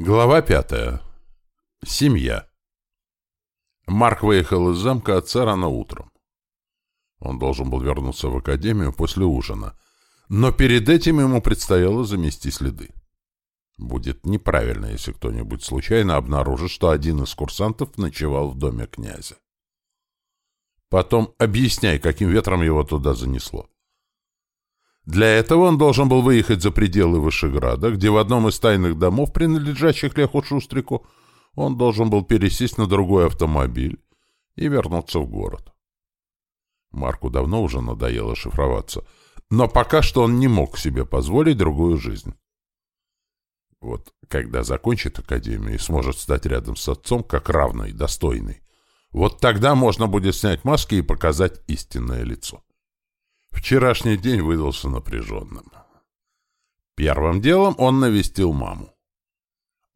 Глава пятая. Семья. Марк выехал из замка отца рано утром. Он должен был вернуться в академию после ужина, но перед этим ему предстояло замести следы. Будет неправильно, если кто-нибудь случайно обнаружит, что один из курсантов ночевал в доме князя. Потом объясняй, каким ветром его туда занесло. Для этого он должен был выехать за пределы Вышеграда, где в одном из тайных домов, принадлежащих Леху Шустрику, он должен был пересесть на другой автомобиль и вернуться в город. Марку давно уже надоело шифроваться, но пока что он не мог себе позволить другую жизнь. Вот когда закончит академию и сможет стать рядом с отцом как равный, достойный, вот тогда можно будет снять маски и показать истинное лицо. Вчерашний день выдался напряженным. Первым делом он навестил маму.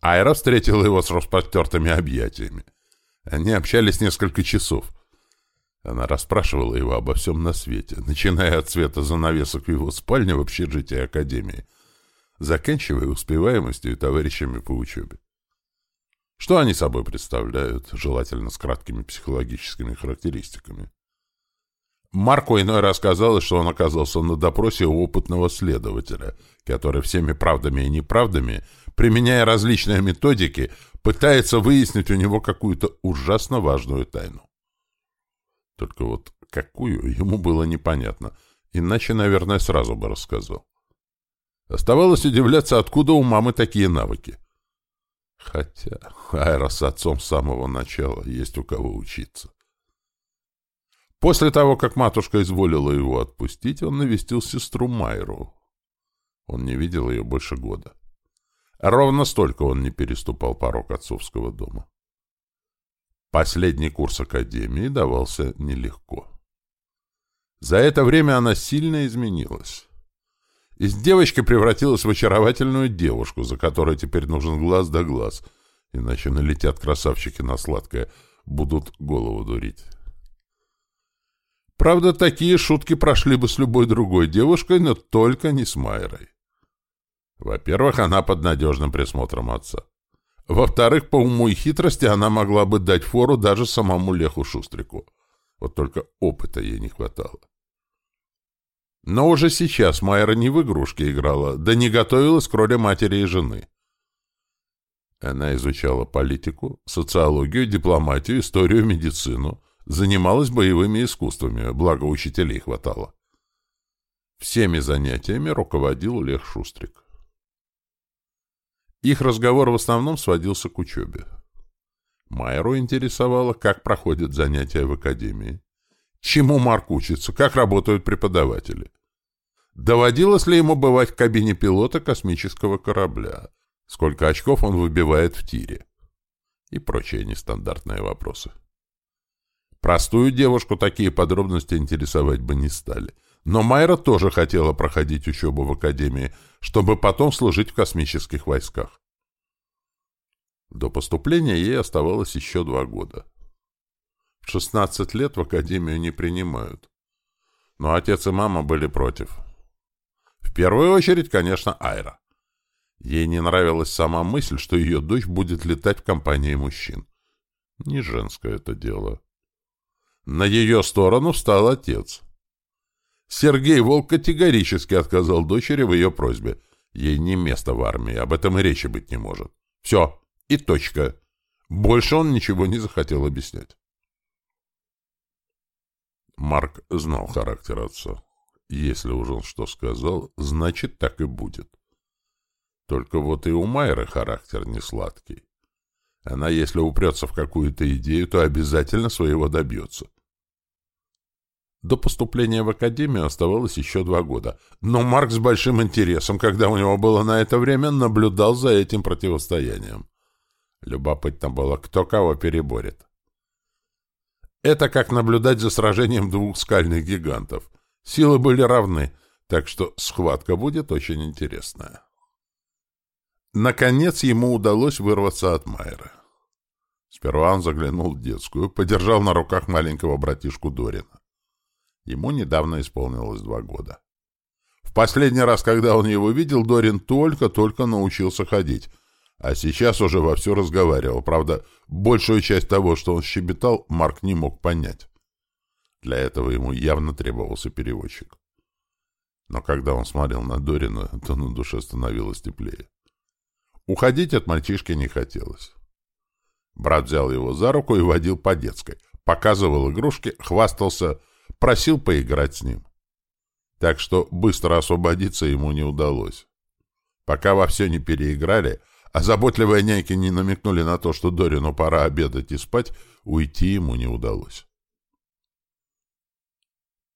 Айра встретила его с распростертыми объятиями. Они общались несколько часов. Она расспрашивала его обо всем на свете, начиная от цвета занавесок в его спальне в общежитии Академии, заканчивая успеваемостью и товарищами по учебе. Что они собой представляют, желательно с краткими психологическими характеристиками. Марку иной раз казалось, что он оказался на допросе у опытного следователя, который всеми правдами и неправдами, применяя различные методики, пытается выяснить у него какую-то ужасно важную тайну. Только вот какую, ему было непонятно, иначе, наверное, сразу бы рассказал. Оставалось удивляться, откуда у мамы такие навыки. Хотя Айра с отцом с самого начала есть у кого учиться. После того, как матушка изволила его отпустить, он навестил сестру Майру. Он не видел ее больше года. Ровно столько он не переступал порог отцовского дома. Последний курс академии давался нелегко. За это время она сильно изменилась. Из девочки превратилась в очаровательную девушку, за которой теперь нужен глаз да глаз, иначе налетят красавчики на сладкое, будут голову дурить. Правда, такие шутки прошли бы с любой другой девушкой, но только не с Майрой. Во-первых, она под надежным присмотром отца. Во-вторых, по уму и хитрости она могла бы дать фору даже самому Леху Шустрику. Вот только опыта ей не хватало. Но уже сейчас Майра не в игрушки играла, да не готовилась к роли матери и жены. Она изучала политику, социологию, дипломатию, историю, медицину — Занималась боевыми искусствами, благо учителей хватало. Всеми занятиями руководил Лех Шустрик. Их разговор в основном сводился к учебе. Майру интересовало, как проходят занятия в академии, чему Марк учится, как работают преподаватели. Доводилось ли ему бывать в кабине пилота космического корабля, сколько очков он выбивает в тире и прочие нестандартные вопросы. Простую девушку такие подробности интересовать бы не стали. Но Майра тоже хотела проходить учебу в академии, чтобы потом служить в космических войсках. До поступления ей оставалось еще два года. В 16 лет в академию не принимают. Но отец и мама были против. В первую очередь, конечно, Айра. Ей не нравилась сама мысль, что ее дочь будет летать в компании мужчин. Не женское это дело. На ее сторону встал отец. Сергей Волк категорически отказал дочери в ее просьбе. Ей не место в армии, об этом и речи быть не может. Все, и точка. Больше он ничего не захотел объяснять. Марк знал характер отца. Если уж он что сказал, значит, так и будет. Только вот и у Майры характер не сладкий. Она, если упрется в какую-то идею, то обязательно своего добьется. До поступления в академию оставалось еще два года, но Марк с большим интересом, когда у него было на это время, наблюдал за этим противостоянием. Любопытно было, кто кого переборет. Это как наблюдать за сражением двух скальных гигантов. Силы были равны, так что схватка будет очень интересная. Наконец ему удалось вырваться от Майера. Сперва он заглянул в детскую, подержал на руках маленького братишку Дорина. Ему недавно исполнилось два года. В последний раз, когда он его видел, Дорин только-только научился ходить, А сейчас уже вовсю разговаривал. Правда, большую часть того, что он щебетал, Марк не мог понять. Для этого ему явно требовался переводчик. Но когда он смотрел на Дорина, то на душе становилось теплее. Уходить от мальчишки не хотелось. Брат взял его за руку и водил по детской. Показывал игрушки, хвастался, просил поиграть с ним. Так что быстро освободиться ему не удалось. Пока во все не переиграли, а заботливые няйки не намекнули на то, что Дорину пора обедать и спать, уйти ему не удалось.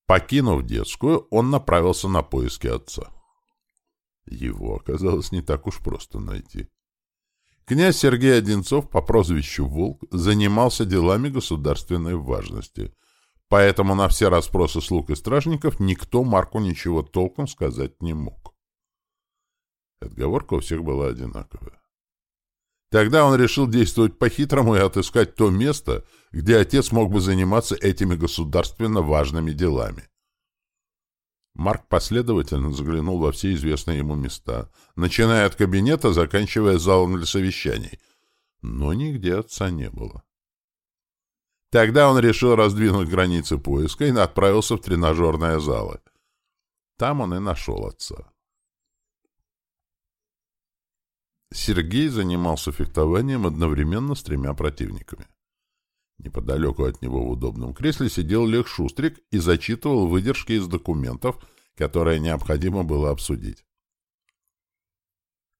Покинув детскую, он направился на поиски отца. Его оказалось не так уж просто найти. Князь Сергей Одинцов по прозвищу Волк занимался делами государственной важности, поэтому на все расспросы слуг и стражников никто Марку ничего толком сказать не мог. Отговорка у всех была одинаковая. Тогда он решил действовать по-хитрому и отыскать то место, где отец мог бы заниматься этими государственно важными делами. Марк последовательно заглянул во все известные ему места, начиная от кабинета, заканчивая залом для совещаний. Но нигде отца не было. Тогда он решил раздвинуть границы поиска и отправился в тренажерные залы. Там он и нашел отца. Сергей занимался фехтованием одновременно с тремя противниками. Неподалеку от него в удобном кресле сидел Лех Шустрик и зачитывал выдержки из документов, которые необходимо было обсудить.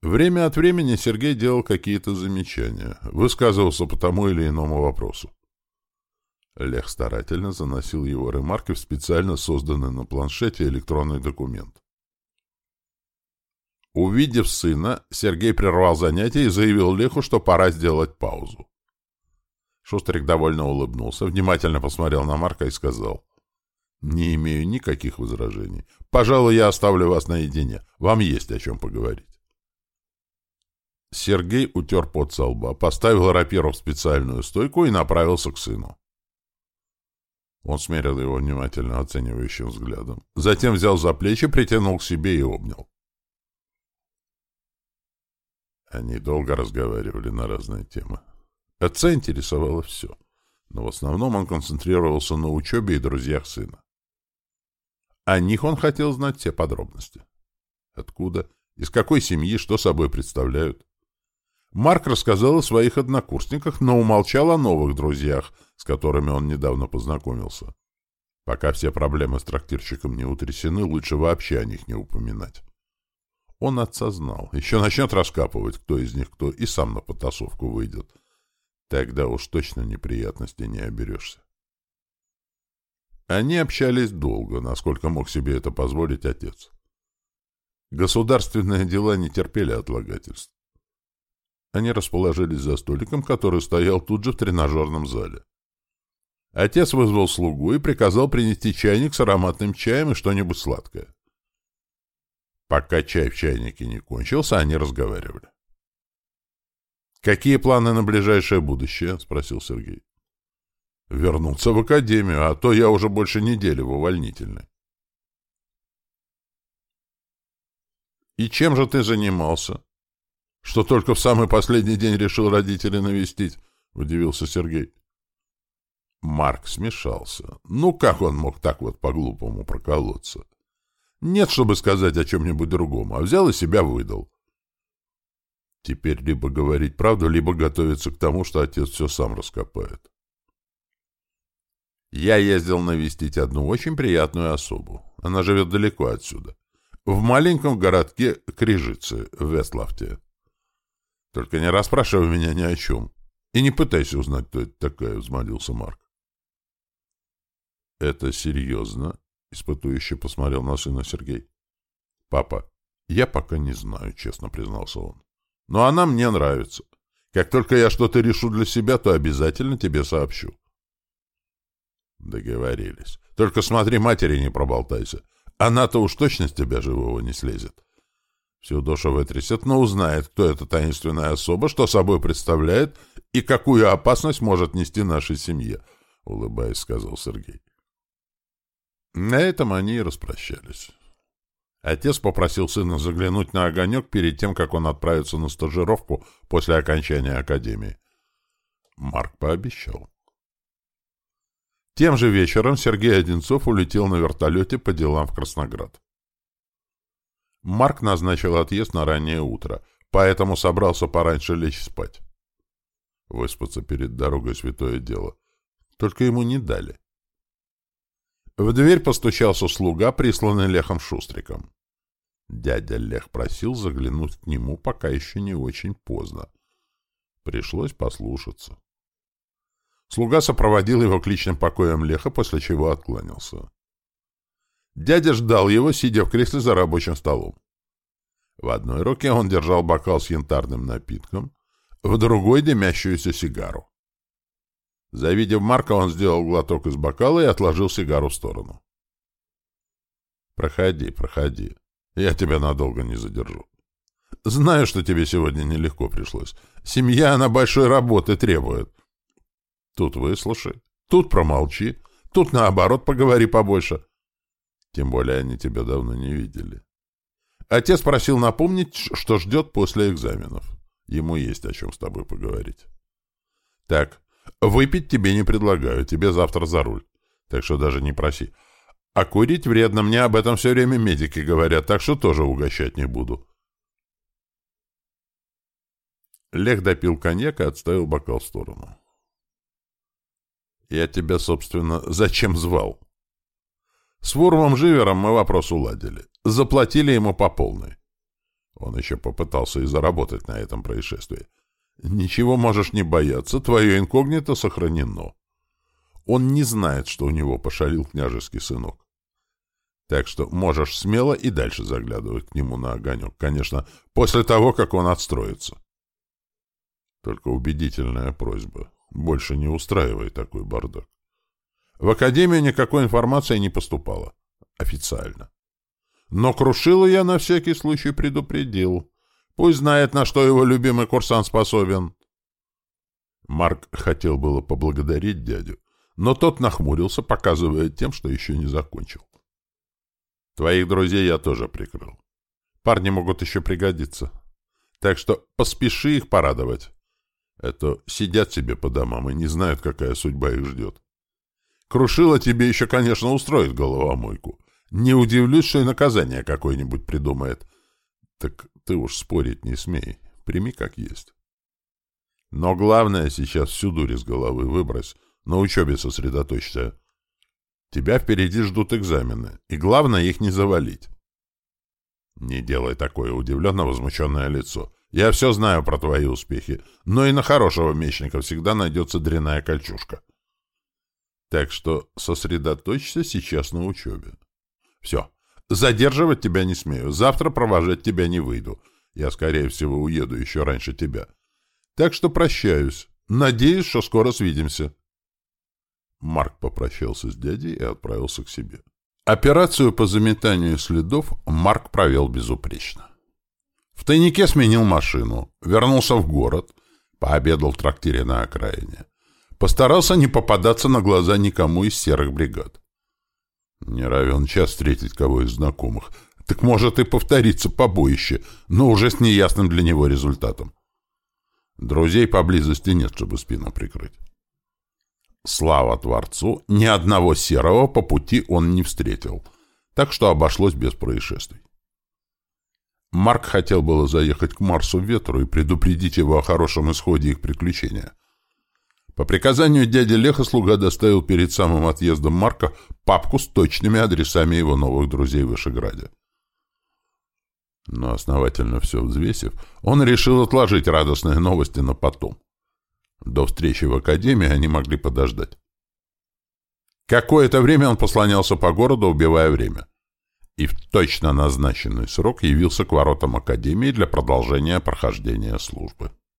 Время от времени Сергей делал какие-то замечания, высказывался по тому или иному вопросу. Лех старательно заносил его ремарки в специально созданный на планшете электронный документ. Увидев сына, Сергей прервал занятие и заявил Леху, что пора сделать паузу. Шустрик довольно улыбнулся, внимательно посмотрел на Марка и сказал. «Не имею никаких возражений. Пожалуй, я оставлю вас наедине. Вам есть о чем поговорить». Сергей утер пот со лба, поставил рапиру в специальную стойку и направился к сыну. Он смерил его внимательно оценивающим взглядом. Затем взял за плечи, притянул к себе и обнял. Они долго разговаривали на разные темы. Отца интересовало все, но в основном он концентрировался на учебе и друзьях сына. О них он хотел знать все подробности. Откуда, из какой семьи, что собой представляют. Марк рассказал о своих однокурсниках, но умолчал о новых друзьях, с которыми он недавно познакомился. Пока все проблемы с трактирщиком не утрясены, лучше вообще о них не упоминать. Он отца знал. Еще начнет раскапывать, кто из них кто, и сам на потасовку выйдет. Тогда уж точно неприятностей не оберешься. Они общались долго, насколько мог себе это позволить отец. Государственные дела не терпели отлагательств. Они расположились за столиком, который стоял тут же в тренажерном зале. Отец вызвал слугу и приказал принести чайник с ароматным чаем и что-нибудь сладкое. Пока чай в чайнике не кончился, они разговаривали. «Какие планы на ближайшее будущее?» — спросил Сергей. «Вернуться в академию, а то я уже больше недели в увольнительной». «И чем же ты занимался?» «Что только в самый последний день решил родителей навестить?» — удивился Сергей. Марк смешался. Ну, как он мог так вот по-глупому проколоться? Нет, чтобы сказать о чем-нибудь другом, а взял и себя выдал. Теперь либо говорить правду, либо готовиться к тому, что отец все сам раскопает. Я ездил навестить одну очень приятную особу. Она живет далеко отсюда. В маленьком городке Крижицы, в Вестлафте. Только не расспрашивай меня ни о чем. И не пытайся узнать, кто это такая, — взмолился Марк. — Это серьезно? — испытующе посмотрел на сына Сергей. — Папа, я пока не знаю, — честно признался он. — Но она мне нравится. Как только я что-то решу для себя, то обязательно тебе сообщу. Договорились. Только смотри, матери не проболтайся. Она-то уж точно с тебя живого не слезет. Всю душу вытрясет, но узнает, кто эта таинственная особа, что собой представляет и какую опасность может нести нашей семье, — улыбаясь, сказал Сергей. На этом они и распрощались. Отец попросил сына заглянуть на огонек перед тем, как он отправится на стажировку после окончания академии. Марк пообещал. Тем же вечером Сергей Одинцов улетел на вертолете по делам в Красноград. Марк назначил отъезд на раннее утро, поэтому собрался пораньше лечь спать. Выспаться перед дорогой — святое дело. Только ему не дали. В дверь постучался слуга, присланный Лехом Шустриком. Дядя Лех просил заглянуть к нему, пока еще не очень поздно. Пришлось послушаться. Слуга сопроводил его к личным покоям Леха, после чего откланялся. Дядя ждал его, сидя в кресле за рабочим столом. В одной руке он держал бокал с янтарным напитком, в другой — дымящуюся сигару. Завидев Марка, он сделал глоток из бокала и отложил сигару в сторону. «Проходи, проходи. Я тебя надолго не задержу. Знаю, что тебе сегодня нелегко пришлось. Семья, она большой работы требует. Тут выслушай, тут промолчи, тут, наоборот, поговори побольше. Тем более они тебя давно не видели. Отец просил напомнить, что ждет после экзаменов. Ему есть о чем с тобой поговорить. Так, выпить тебе не предлагаю, тебе завтра за руль. Так что даже не проси. А курить вредно, мне об этом все время медики говорят, так что тоже угощать не буду. Лех допил коньяк и отставил бокал в сторону. Я тебя, собственно, зачем звал? С Вурмом Живером мы вопрос уладили. Заплатили ему по полной. Он еще попытался и заработать на этом происшествии. Ничего можешь не бояться, твое инкогнито сохранено. Он не знает, что у него пошалил княжеский сынок. Так что можешь смело и дальше заглядывать к нему на огонек. Конечно, после того, как он отстроится. Только убедительная просьба. Больше не устраивай такой бардак. В Академию никакой информации не поступало. Официально. Но Крушила я на всякий случай предупредил. Пусть знает, на что его любимый курсант способен. Марк хотел было поблагодарить дядю, но тот нахмурился, показывая тем, что еще не закончил. Твоих друзей я тоже прикрыл. Парни могут еще пригодиться. Так что поспеши их порадовать. Это сидят себе по домам и не знают, какая судьба их ждет. Крушила тебе еще, конечно, устроит головомойку. Не удивлюсь, что и наказание какое-нибудь придумает. Так ты уж спорить не смей. Прими как есть. Но главное сейчас всю дурь из головы выбрось. На учебе сосредоточься. Тебя впереди ждут экзамены. И главное их не завалить. Не делай такое удивленно возмущенное лицо. Я все знаю про твои успехи, но и на хорошего мечника всегда найдется дряная кольчушка. Так что сосредоточься сейчас на учебе. Все. Задерживать тебя не смею. Завтра провожать тебя не выйду. Я, скорее всего, уеду еще раньше тебя. Так что прощаюсь. Надеюсь, что скоро свидимся. Марк попрощался с дядей и отправился к себе. Операцию по заметанию следов Марк провел безупречно. В тайнике сменил машину, вернулся в город, пообедал в трактире на окраине. Постарался не попадаться на глаза никому из серых бригад. Не равен час встретить кого из знакомых. Так может и повториться побоище, но уже с неясным для него результатом. Друзей поблизости нет, чтобы спину прикрыть. Слава Творцу, ни одного серого по пути он не встретил, так что обошлось без происшествий. Марк хотел было заехать к Марсу Ветру и предупредить его о хорошем исходе их приключения — по приказанию дяди Леха слуга доставил перед самым отъездом Марка папку с точными адресами его новых друзей в Вышеграде. Но основательно все взвесив, он решил отложить радостные новости на потом. До встречи в академии они могли подождать. Какое-то время он послонялся по городу, убивая время. И в точно назначенный срок явился к воротам академии для продолжения прохождения службы.